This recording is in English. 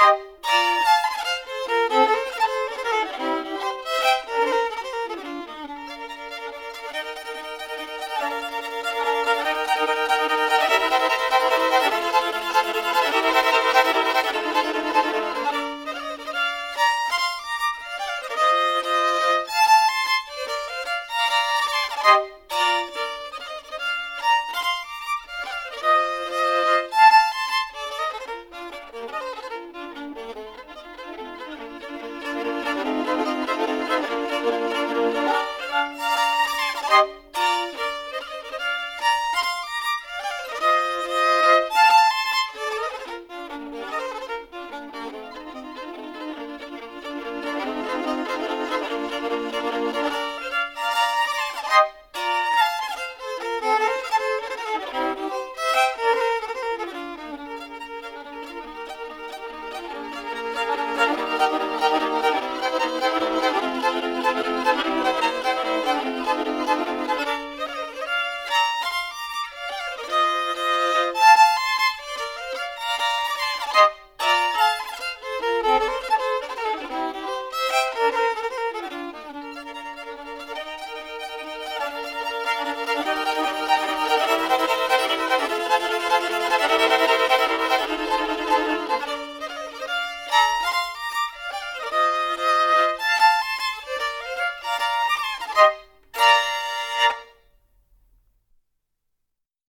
you